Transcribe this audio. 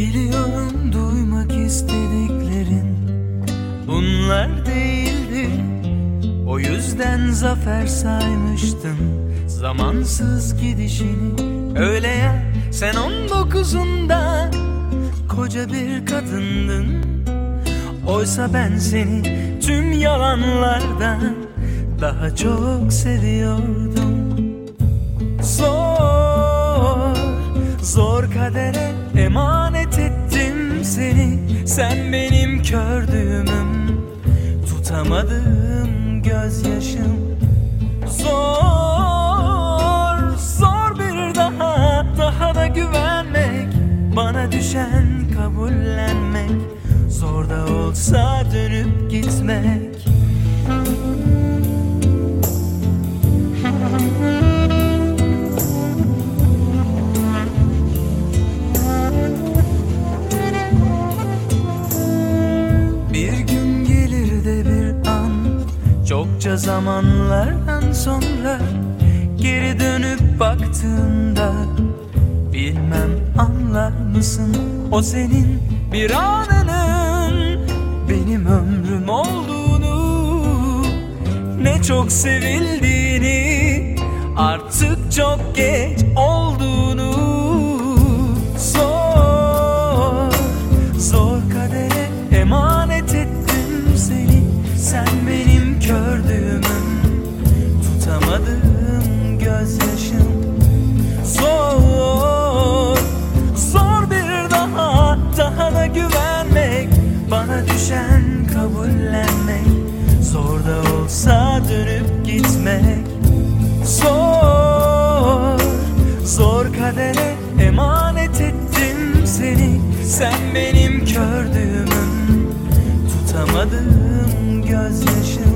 Biliyorum duymak istediklerin Bunlar değildi. O yüzden zafer saymıştım Zamansız gidişini. Öyle ya sen on dokuzunda Koca bir kadındın. Oysa ben seni tüm yalanlardan Daha çok seviyordum. Zor zor kadere emanet ettim seni. Sen benim kördüğümüm Tutamadığım gözyaşım. Zor, zor bir daha Daha da güvenmek Bana düşen kabullenmek. Zor da olsa dönüp gitmek Çokça zamanlardan sonra Geri dönüp baktığında Bilmem anlar mısın? O senin bir anının Benim ömrüm olduğunu Ne çok sevildiğini Artık çok geç olduğunu. Zor, zor kadere emanet ettim seni. Sen benim kördüğümün Tutamadığım gözyaşım. Zor, zor bir daha Daha da güvenmek Bana düşen kabullenmek. Zor da olsa dönüp gitmek. Zor, zor kadere emanet ettim seni. Sen benim kördüğümün Tutamadığım gözyaşım